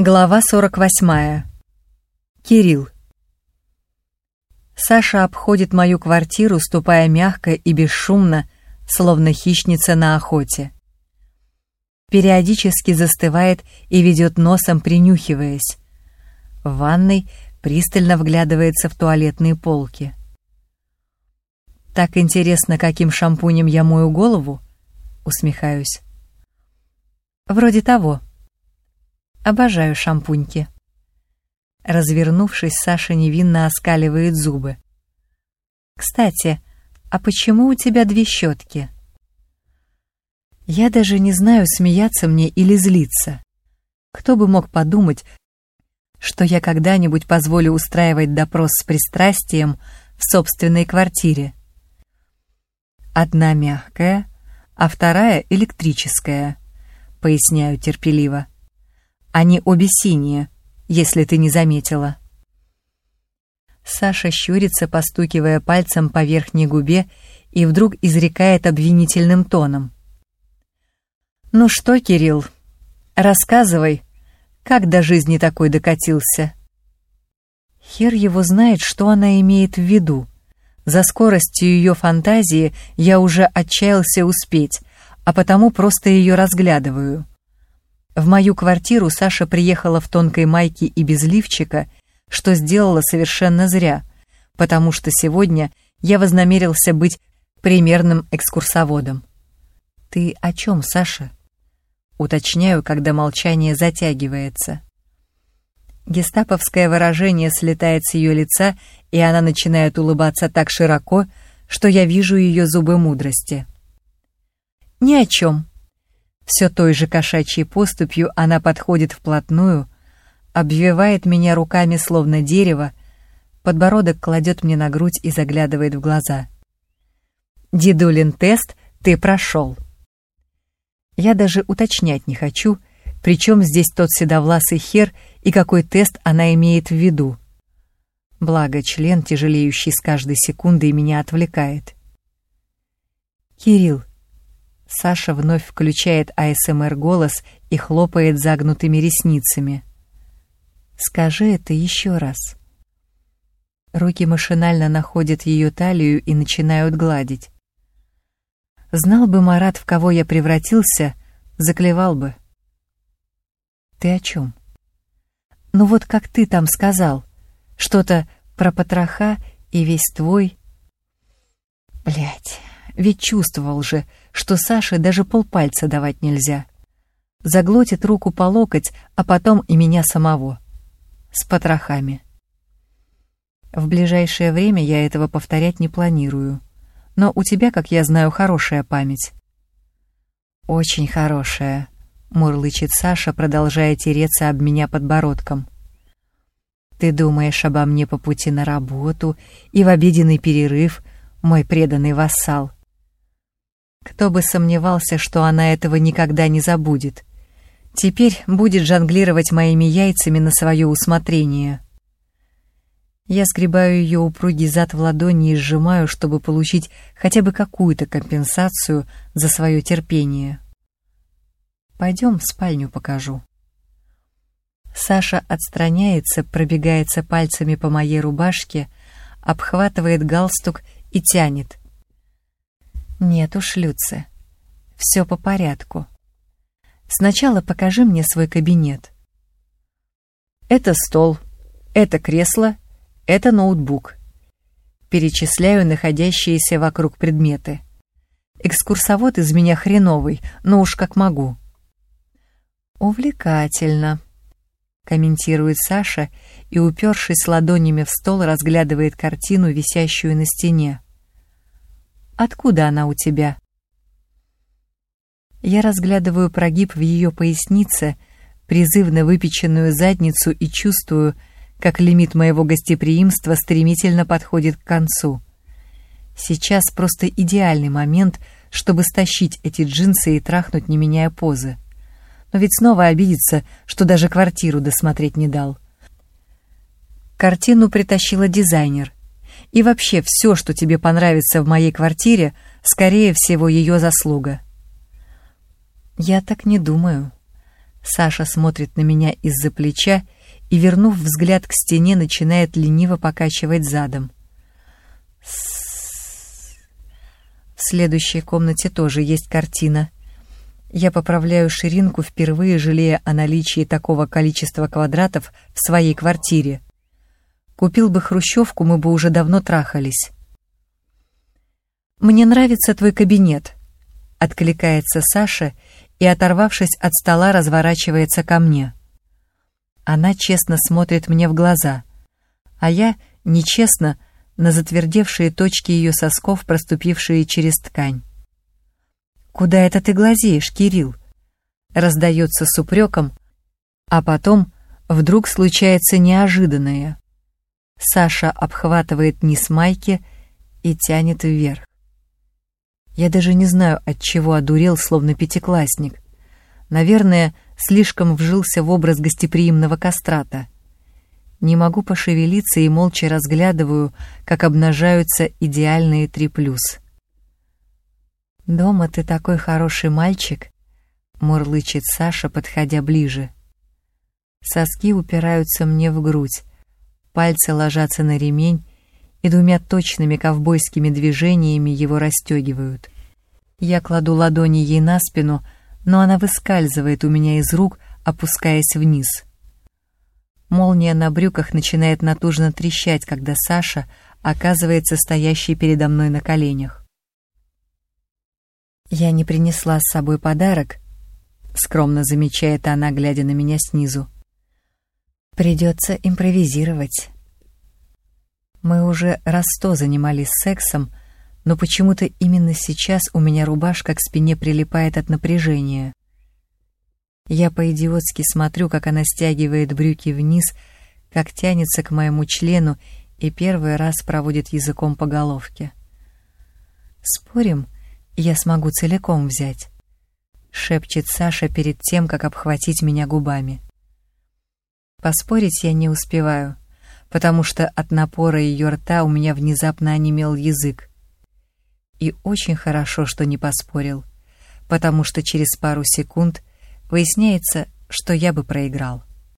Глава 48. Кирилл. Саша обходит мою квартиру, ступая мягко и бесшумно, словно хищница на охоте. Периодически застывает и ведет носом, принюхиваясь. В ванной пристально вглядывается в туалетные полки. «Так интересно, каким шампунем я мою голову?» — усмехаюсь. «Вроде того», Обожаю шампуньки. Развернувшись, Саша невинно оскаливает зубы. Кстати, а почему у тебя две щетки? Я даже не знаю, смеяться мне или злиться. Кто бы мог подумать, что я когда-нибудь позволю устраивать допрос с пристрастием в собственной квартире. Одна мягкая, а вторая электрическая, поясняю терпеливо. Они обе синие, если ты не заметила. Саша щурится, постукивая пальцем по верхней губе, и вдруг изрекает обвинительным тоном. «Ну что, Кирилл, рассказывай, как до жизни такой докатился?» Хер его знает, что она имеет в виду. За скоростью ее фантазии я уже отчаялся успеть, а потому просто ее разглядываю. В мою квартиру Саша приехала в тонкой майке и без лифчика, что сделала совершенно зря, потому что сегодня я вознамерился быть примерным экскурсоводом. «Ты о чем, Саша?» Уточняю, когда молчание затягивается. Гестаповское выражение слетает с ее лица, и она начинает улыбаться так широко, что я вижу ее зубы мудрости. «Ни о чем», все той же кошачьей поступью она подходит вплотную, обвивает меня руками словно дерево, подбородок кладет мне на грудь и заглядывает в глаза. «Дедулин тест ты прошел». Я даже уточнять не хочу, причем здесь тот седовласый хер и какой тест она имеет в виду. Благо, член, тяжелеющий с каждой секундой, меня отвлекает. «Кирилл, Саша вновь включает АСМР-голос и хлопает загнутыми ресницами. «Скажи это еще раз». Руки машинально находят ее талию и начинают гладить. Знал бы Марат, в кого я превратился, заклевал бы. Ты о чем? Ну вот как ты там сказал. Что-то про потроха и весь твой... Блять, ведь чувствовал же, что Саше даже полпальца давать нельзя. Заглотит руку по локоть, а потом и меня самого. С потрохами. В ближайшее время я этого повторять не планирую. Но у тебя, как я знаю, хорошая память. Очень хорошая, мурлычет Саша, продолжая тереться об меня подбородком. Ты думаешь обо мне по пути на работу и в обеденный перерыв, мой преданный вассал. Кто бы сомневался, что она этого никогда не забудет. Теперь будет жонглировать моими яйцами на свое усмотрение. Я сгребаю ее упругий зад в ладони и сжимаю, чтобы получить хотя бы какую-то компенсацию за свое терпение. Пойдем в спальню покажу. Саша отстраняется, пробегается пальцами по моей рубашке, обхватывает галстук и тянет. Нет уж, Люце, все по порядку. Сначала покажи мне свой кабинет. Это стол, это кресло, это ноутбук. Перечисляю находящиеся вокруг предметы. Экскурсовод из меня хреновый, но уж как могу. Увлекательно, комментирует Саша и, упершись ладонями в стол, разглядывает картину, висящую на стене. Откуда она у тебя?» Я разглядываю прогиб в ее пояснице, призывно выпеченную задницу и чувствую, как лимит моего гостеприимства стремительно подходит к концу. Сейчас просто идеальный момент, чтобы стащить эти джинсы и трахнуть, не меняя позы. Но ведь снова обидится, что даже квартиру досмотреть не дал. Картину притащила дизайнер. И вообще все, что тебе понравится в моей квартире, скорее всего, ее заслуга. Я так не думаю. Саша смотрит на меня из-за плеча и, вернув взгляд к стене, начинает лениво покачивать задом. В следующей комнате тоже есть картина. Я поправляю ширинку, впервые жалея о наличии такого количества квадратов в своей квартире. Купил бы хрущевку, мы бы уже давно трахались. «Мне нравится твой кабинет», — откликается Саша и, оторвавшись от стола, разворачивается ко мне. Она честно смотрит мне в глаза, а я, нечестно, на затвердевшие точки ее сосков, проступившие через ткань. «Куда это ты глазеешь, Кирилл?» Раздается с упреком, а потом вдруг случается неожиданное. Саша обхватывает низ майки и тянет вверх. Я даже не знаю, от чего одурел, словно пятиклассник. Наверное, слишком вжился в образ гостеприимного кастрата. Не могу пошевелиться и молча разглядываю, как обнажаются идеальные три плюс. «Дома ты такой хороший мальчик», — мурлычет Саша, подходя ближе. Соски упираются мне в грудь, пальцы ложатся на ремень, и двумя точными ковбойскими движениями его расстегивают. Я кладу ладони ей на спину, но она выскальзывает у меня из рук, опускаясь вниз. Молния на брюках начинает натужно трещать, когда Саша оказывается стоящей передо мной на коленях. «Я не принесла с собой подарок», — скромно замечает она, глядя на меня снизу. «Придется импровизировать». Мы уже раз сто занимались сексом, но почему-то именно сейчас у меня рубашка к спине прилипает от напряжения. Я по-идиотски смотрю, как она стягивает брюки вниз, как тянется к моему члену и первый раз проводит языком по головке. «Спорим, я смогу целиком взять», — шепчет Саша перед тем, как обхватить меня губами. Поспорить я не успеваю — потому что от напора ее рта у меня внезапно онемел язык. И очень хорошо, что не поспорил, потому что через пару секунд выясняется, что я бы проиграл.